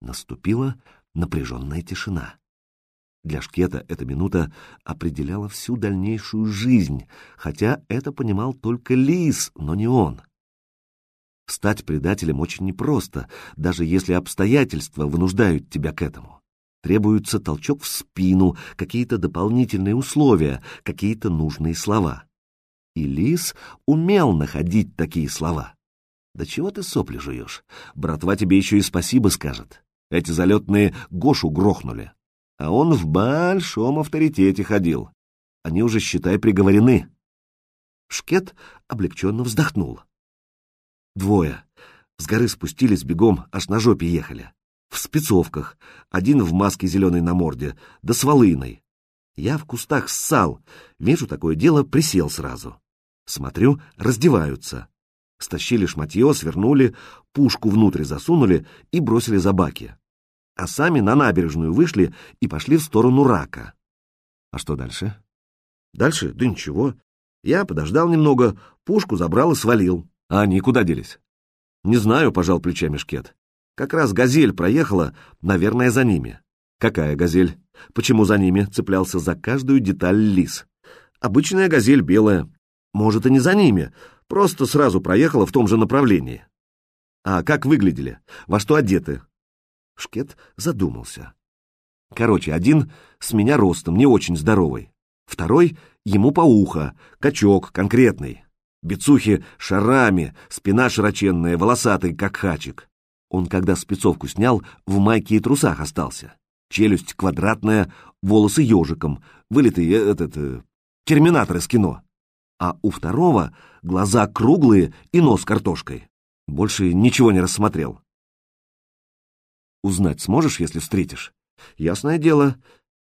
Наступила напряженная тишина. Для Шкета эта минута определяла всю дальнейшую жизнь, хотя это понимал только Лис, но не он. Стать предателем очень непросто, даже если обстоятельства вынуждают тебя к этому. Требуется толчок в спину, какие-то дополнительные условия, какие-то нужные слова. И Лис умел находить такие слова. Да чего ты сопли жуешь? Братва тебе еще и спасибо скажет. Эти залетные Гошу грохнули. А он в большом авторитете ходил. Они уже, считай, приговорены. Шкет облегченно вздохнул. Двое. С горы спустились бегом, аж на жопе ехали. В спецовках. Один в маске зеленой на морде, да с волыной. Я в кустах ссал. Вижу такое дело, присел сразу. Смотрю, раздеваются. Стащили шматье, свернули, пушку внутрь засунули и бросили за баки. А сами на набережную вышли и пошли в сторону рака. А что дальше? Дальше? Да ничего. Я подождал немного, пушку забрал и свалил. А они куда делись? Не знаю, пожал плечами Шкет. Как раз газель проехала, наверное, за ними. Какая газель? Почему за ними? Цеплялся за каждую деталь лис. Обычная газель белая. Может, и не за ними, просто сразу проехала в том же направлении. А как выглядели? Во что одеты? Шкет задумался. Короче, один с меня ростом, не очень здоровый. Второй ему по ухо, качок конкретный. Бицухи шарами, спина широченная, волосатый, как хачик. Он, когда спецовку снял, в майке и трусах остался. Челюсть квадратная, волосы ежиком, вылитый этот... Э, терминатор из кино. А у второго глаза круглые и нос картошкой. Больше ничего не рассмотрел. Узнать сможешь, если встретишь? Ясное дело.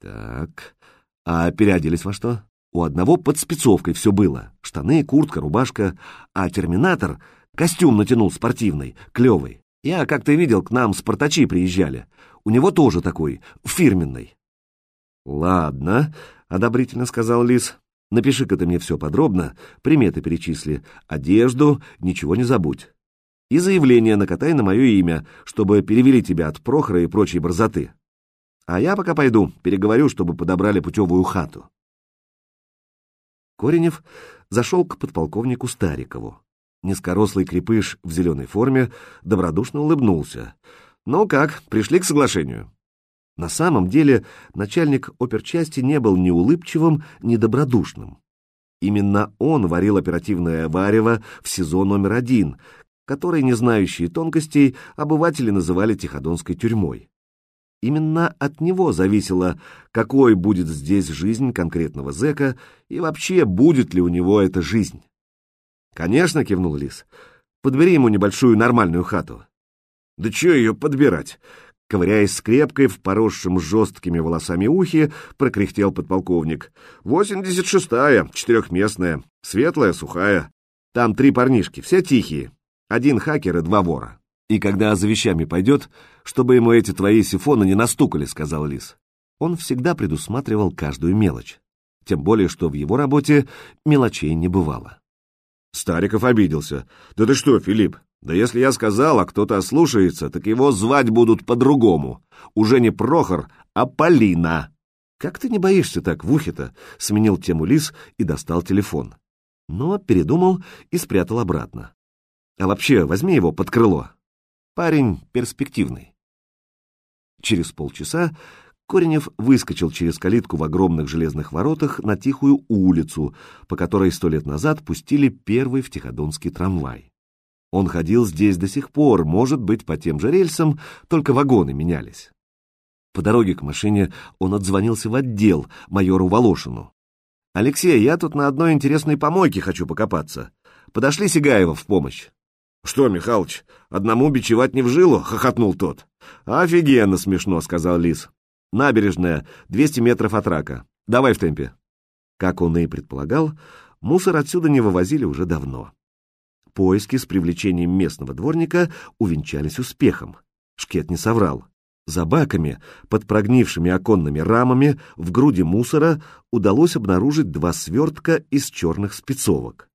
Так, а переоделись во что? У одного под спецовкой все было. Штаны, куртка, рубашка. А терминатор костюм натянул спортивный, клевый. Я, как ты видел, к нам спартачи приезжали. У него тоже такой, фирменный. Ладно, одобрительно сказал Лис. Напиши-ка ты мне все подробно, приметы перечисли, одежду, ничего не забудь. И заявление накатай на мое имя, чтобы перевели тебя от Прохора и прочей борзоты. А я пока пойду, переговорю, чтобы подобрали путевую хату. Коренев зашел к подполковнику Старикову. Низкорослый крепыш в зеленой форме добродушно улыбнулся. «Ну как, пришли к соглашению?» На самом деле начальник оперчасти не был ни улыбчивым, ни добродушным. Именно он варил оперативное варево в СИЗО номер один, который, не знающие тонкостей, обыватели называли Тиходонской тюрьмой. Именно от него зависело, какой будет здесь жизнь конкретного зэка и вообще будет ли у него эта жизнь. «Конечно», — кивнул Лис, — «подбери ему небольшую нормальную хату». «Да чё ее подбирать?» Ковыряясь скрепкой в поросшем жесткими волосами ухе, прокряхтел подполковник. «Восемьдесят шестая, четырехместная, светлая, сухая. Там три парнишки, все тихие. Один хакер и два вора. И когда за вещами пойдет, чтобы ему эти твои сифоны не настукали, — сказал Лис. Он всегда предусматривал каждую мелочь. Тем более, что в его работе мелочей не бывало. Стариков обиделся. «Да ты что, Филипп? Да если я сказал, а кто-то ослушается, так его звать будут по-другому. Уже не Прохор, а Полина». «Как ты не боишься так в ухе-то?» — сменил тему Лис и достал телефон. Но передумал и спрятал обратно. «А вообще, возьми его под крыло. Парень перспективный. Через полчаса Коренев выскочил через калитку в огромных железных воротах на тихую улицу, по которой сто лет назад пустили первый в Тиходонский трамвай. Он ходил здесь до сих пор, может быть, по тем же рельсам, только вагоны менялись. По дороге к машине он отзвонился в отдел майору Волошину. «Алексей, я тут на одной интересной помойке хочу покопаться. Подошли Сигаева в помощь». «Что, Михалыч, одному бичевать не в жилу?» — хохотнул тот. «Офигенно смешно», — сказал Лис. «Набережная, 200 метров от рака. Давай в темпе». Как он и предполагал, мусор отсюда не вывозили уже давно. Поиски с привлечением местного дворника увенчались успехом. Шкет не соврал. За баками, под прогнившими оконными рамами, в груди мусора удалось обнаружить два свертка из черных спецовок.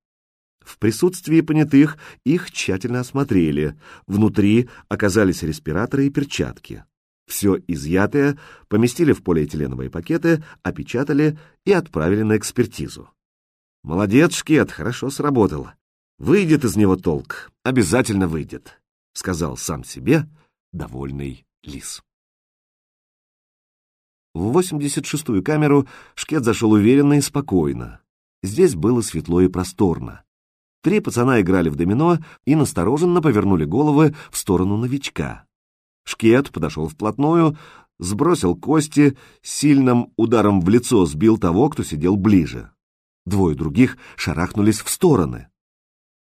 В присутствии понятых их тщательно осмотрели. Внутри оказались респираторы и перчатки. Все изъятое поместили в полиэтиленовые пакеты, опечатали и отправили на экспертизу. Молодец, Шкет, хорошо сработал. Выйдет из него толк, обязательно выйдет, сказал сам себе довольный лис. В 86-ю камеру Шкет зашел уверенно и спокойно. Здесь было светло и просторно. Три пацана играли в домино и настороженно повернули головы в сторону новичка. Шкет подошел вплотную, сбросил кости, сильным ударом в лицо сбил того, кто сидел ближе. Двое других шарахнулись в стороны.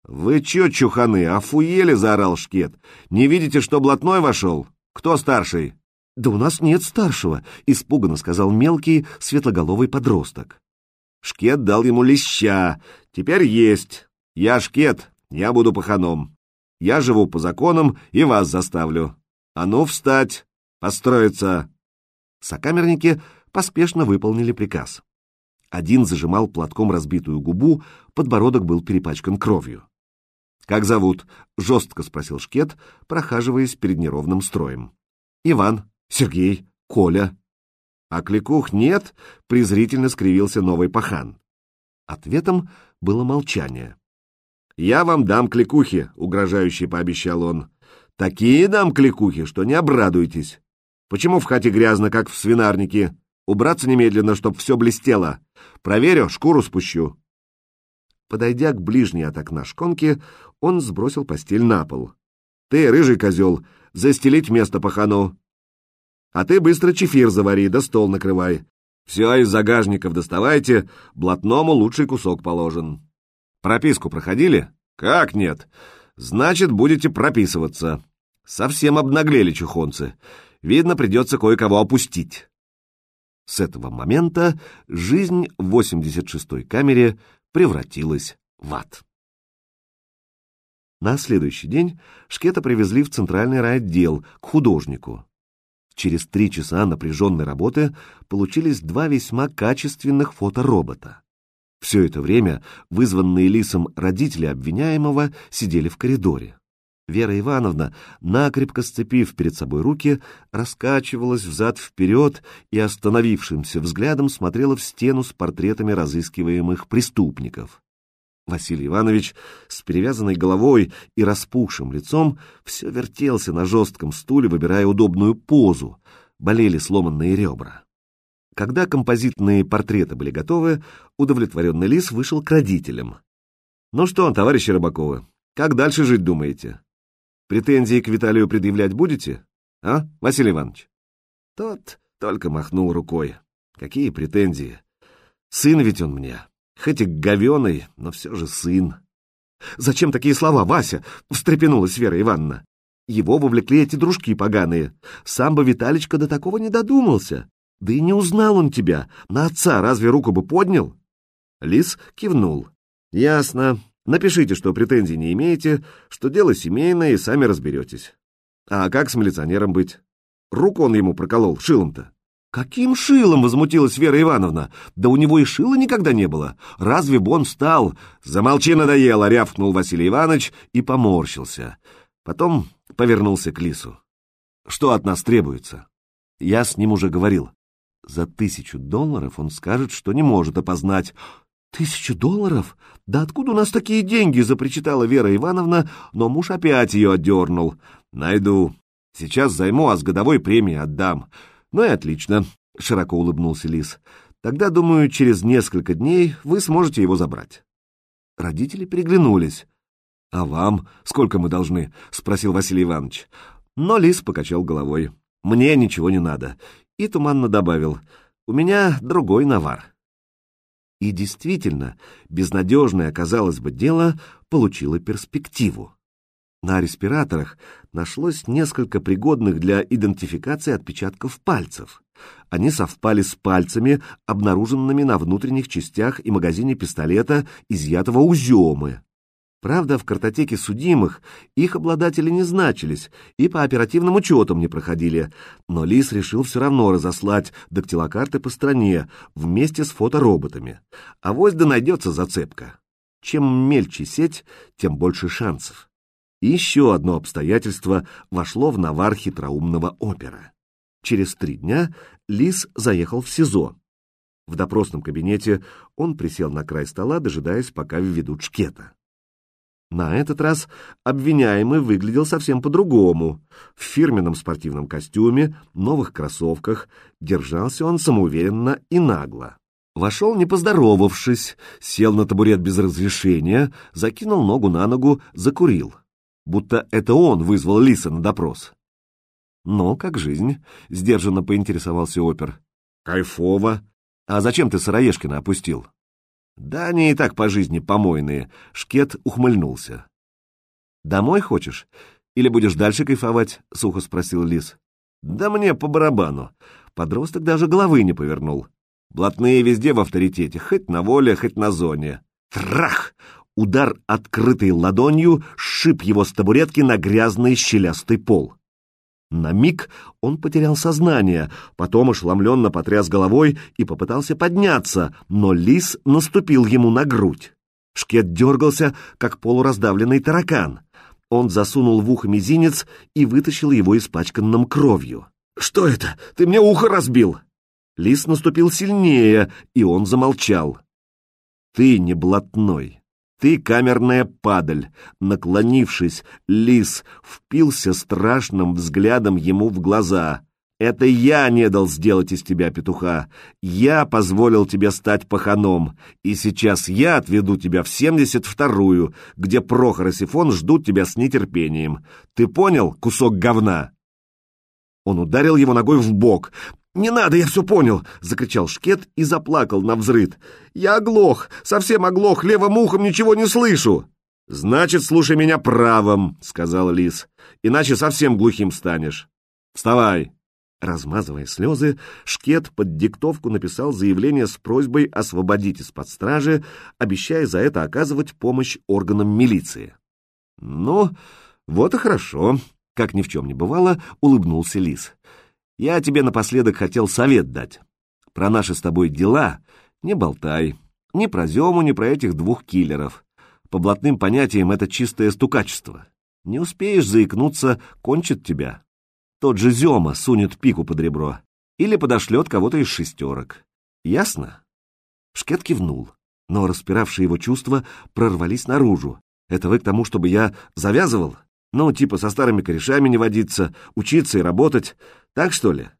«Вы чё, чуханы, офуели?» — заорал Шкет. «Не видите, что блатной вошел? Кто старший?» «Да у нас нет старшего», — испуганно сказал мелкий светлоголовый подросток. Шкет дал ему леща. «Теперь есть. Я Шкет, я буду паханом. Я живу по законам и вас заставлю. А ну, встать! Построиться!» Сокамерники поспешно выполнили приказ. Один зажимал платком разбитую губу, подбородок был перепачкан кровью. «Как зовут?» — жестко спросил Шкет, прохаживаясь перед неровным строем. «Иван, Сергей, Коля». «А кликух нет?» — презрительно скривился новый пахан. Ответом было молчание. «Я вам дам кликухи», — угрожающе пообещал он. «Такие дам кликухи, что не обрадуйтесь. Почему в хате грязно, как в свинарнике? Убраться немедленно, чтоб все блестело. Проверю, шкуру спущу». Подойдя к ближней от окна шконке, он сбросил постель на пол. «Ты, рыжий козел, застелить место пахану. А ты быстро чефир завари, да стол накрывай. Все из загажников доставайте, блатному лучший кусок положен. Прописку проходили? Как нет? Значит, будете прописываться. Совсем обнаглели чухонцы. Видно, придется кое-кого опустить». С этого момента жизнь в 86-й камере превратилась в ад. На следующий день Шкета привезли в центральный райотдел к художнику. Через три часа напряженной работы получились два весьма качественных фоторобота. Все это время вызванные лисом родители обвиняемого сидели в коридоре. Вера Ивановна, накрепко сцепив перед собой руки, раскачивалась взад-вперед и остановившимся взглядом смотрела в стену с портретами разыскиваемых преступников. Василий Иванович с перевязанной головой и распухшим лицом все вертелся на жестком стуле, выбирая удобную позу. Болели сломанные ребра. Когда композитные портреты были готовы, удовлетворенный лис вышел к родителям. «Ну что, товарищи Рыбаковы, как дальше жить думаете? Претензии к Виталию предъявлять будете? А, Василий Иванович?» Тот только махнул рукой. «Какие претензии? Сын ведь он мне». Хоть и говеный, но все же сын. «Зачем такие слова, Вася?» — встрепенулась Вера Ивановна. Его вовлекли эти дружки поганые. Сам бы Виталичка до такого не додумался. Да и не узнал он тебя. На отца разве руку бы поднял? Лис кивнул. Ясно. Напишите, что претензий не имеете, что дело семейное и сами разберетесь. А как с милиционером быть? Руку он ему проколол шилом-то. «Каким шилом?» — возмутилась Вера Ивановна. «Да у него и шила никогда не было. Разве бы он встал?» «Замолчи, надоело!» — рявкнул Василий Иванович и поморщился. Потом повернулся к Лису. «Что от нас требуется?» Я с ним уже говорил. За тысячу долларов он скажет, что не может опознать. «Тысячу долларов? Да откуда у нас такие деньги?» — запричитала Вера Ивановна, но муж опять ее отдернул. «Найду. Сейчас займу, а с годовой премией отдам. «Ну и отлично», — широко улыбнулся Лис. «Тогда, думаю, через несколько дней вы сможете его забрать». Родители переглянулись. «А вам сколько мы должны?» — спросил Василий Иванович. Но Лис покачал головой. «Мне ничего не надо». И туманно добавил. «У меня другой навар». И действительно, безнадежное, казалось бы, дело получило перспективу. На респираторах нашлось несколько пригодных для идентификации отпечатков пальцев. Они совпали с пальцами, обнаруженными на внутренних частях и магазине пистолета, изъятого у Зёмы. Правда, в картотеке судимых их обладатели не значились и по оперативным учетам не проходили, но Лис решил все равно разослать дактилокарты по стране вместе с фотороботами. А да найдется зацепка. чем мельче сеть, тем больше шансов. И еще одно обстоятельство вошло в навар хитроумного опера. Через три дня Лис заехал в СИЗО. В допросном кабинете он присел на край стола, дожидаясь, пока введут шкета. На этот раз обвиняемый выглядел совсем по-другому. В фирменном спортивном костюме, новых кроссовках, держался он самоуверенно и нагло. Вошел, не поздоровавшись, сел на табурет без разрешения, закинул ногу на ногу, закурил. Будто это он вызвал Лиса на допрос. «Но как жизнь?» — сдержанно поинтересовался опер. «Кайфово. А зачем ты Сыроежкина опустил?» «Да они и так по жизни помойные», — Шкет ухмыльнулся. «Домой хочешь? Или будешь дальше кайфовать?» — сухо спросил Лис. «Да мне по барабану». Подросток даже головы не повернул. Блатные везде в авторитете, хоть на воле, хоть на зоне. Трах! Удар открытой ладонью сшиб его с табуретки на грязный щелястый пол. На миг он потерял сознание, потом ошеломленно потряс головой и попытался подняться, но лис наступил ему на грудь. Шкет дергался, как полураздавленный таракан. Он засунул в ухо мизинец и вытащил его испачканным кровью. «Что это? Ты мне ухо разбил!» Лис наступил сильнее, и он замолчал. «Ты не блатной. Ты камерная падаль. Наклонившись, лис впился страшным взглядом ему в глаза. Это я не дал сделать из тебя петуха. Я позволил тебе стать паханом. И сейчас я отведу тебя в семьдесят вторую, где Прохор и Сифон ждут тебя с нетерпением. Ты понял, кусок говна?» Он ударил его ногой в бок. «Не надо, я все понял!» — закричал Шкет и заплакал на взрыд. «Я оглох, совсем оглох, левым ухом ничего не слышу!» «Значит, слушай меня правым», — сказал Лис, — «иначе совсем глухим станешь. Вставай!» Размазывая слезы, Шкет под диктовку написал заявление с просьбой освободить из-под стражи, обещая за это оказывать помощь органам милиции. «Ну, вот и хорошо», — как ни в чем не бывало, улыбнулся Лис. Я тебе напоследок хотел совет дать. Про наши с тобой дела не болтай. Ни про Зему, ни про этих двух киллеров. По блатным понятиям это чистое стукачество. Не успеешь заикнуться, кончит тебя. Тот же Зема сунет пику под ребро или подошлет кого-то из шестерок. Ясно? Шкет кивнул, но распиравшие его чувства прорвались наружу. Это вы к тому, чтобы я завязывал? Ну, типа со старыми корешами не водиться, учиться и работать. Так что ли?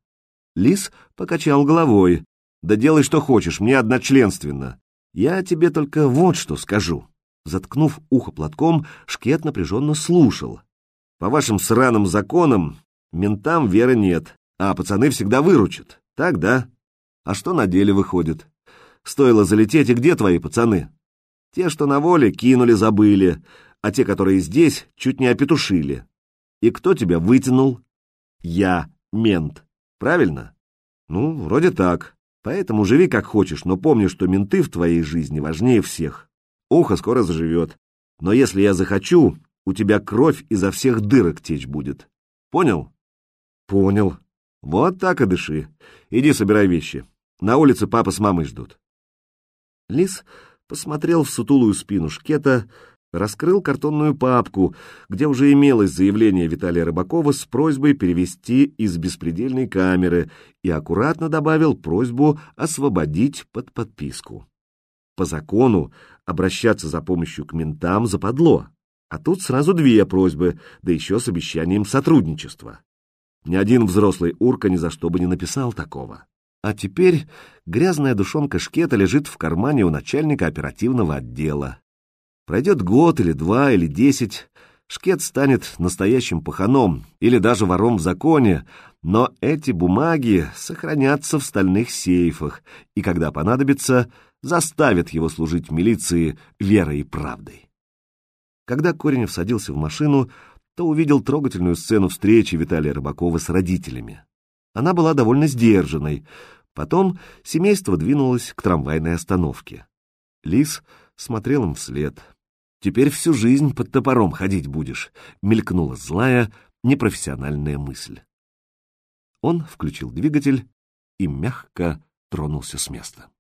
Лис покачал головой. Да делай, что хочешь, мне одночленственно. Я тебе только вот что скажу. Заткнув ухо платком, Шкет напряженно слушал. По вашим сраным законам, ментам веры нет, а пацаны всегда выручат. Так, да? А что на деле выходит? Стоило залететь, и где твои пацаны? Те, что на воле, кинули, забыли, а те, которые здесь, чуть не опетушили. И кто тебя вытянул? Я, мент. Правильно? Ну, вроде так. Поэтому живи как хочешь, но помни, что менты в твоей жизни важнее всех. Ухо скоро заживет. Но если я захочу, у тебя кровь изо всех дырок течь будет. Понял? Понял. Вот так и дыши. Иди собирай вещи. На улице папа с мамой ждут. Лис посмотрел в сутулую спину шкета, раскрыл картонную папку, где уже имелось заявление Виталия Рыбакова с просьбой перевести из беспредельной камеры и аккуратно добавил просьбу освободить под подписку. По закону обращаться за помощью к ментам западло, а тут сразу две просьбы, да еще с обещанием сотрудничества. Ни один взрослый урка ни за что бы не написал такого. А теперь грязная душонка шкета лежит в кармане у начальника оперативного отдела. Пройдет год или два или десять, Шкет станет настоящим паханом или даже вором в законе, но эти бумаги сохранятся в стальных сейфах и, когда понадобится, заставят его служить милиции верой и правдой. Когда Коренев садился в машину, то увидел трогательную сцену встречи Виталия Рыбакова с родителями. Она была довольно сдержанной. Потом семейство двинулось к трамвайной остановке. Лис смотрел им вслед. Теперь всю жизнь под топором ходить будешь, мелькнула злая, непрофессиональная мысль. Он включил двигатель и мягко тронулся с места.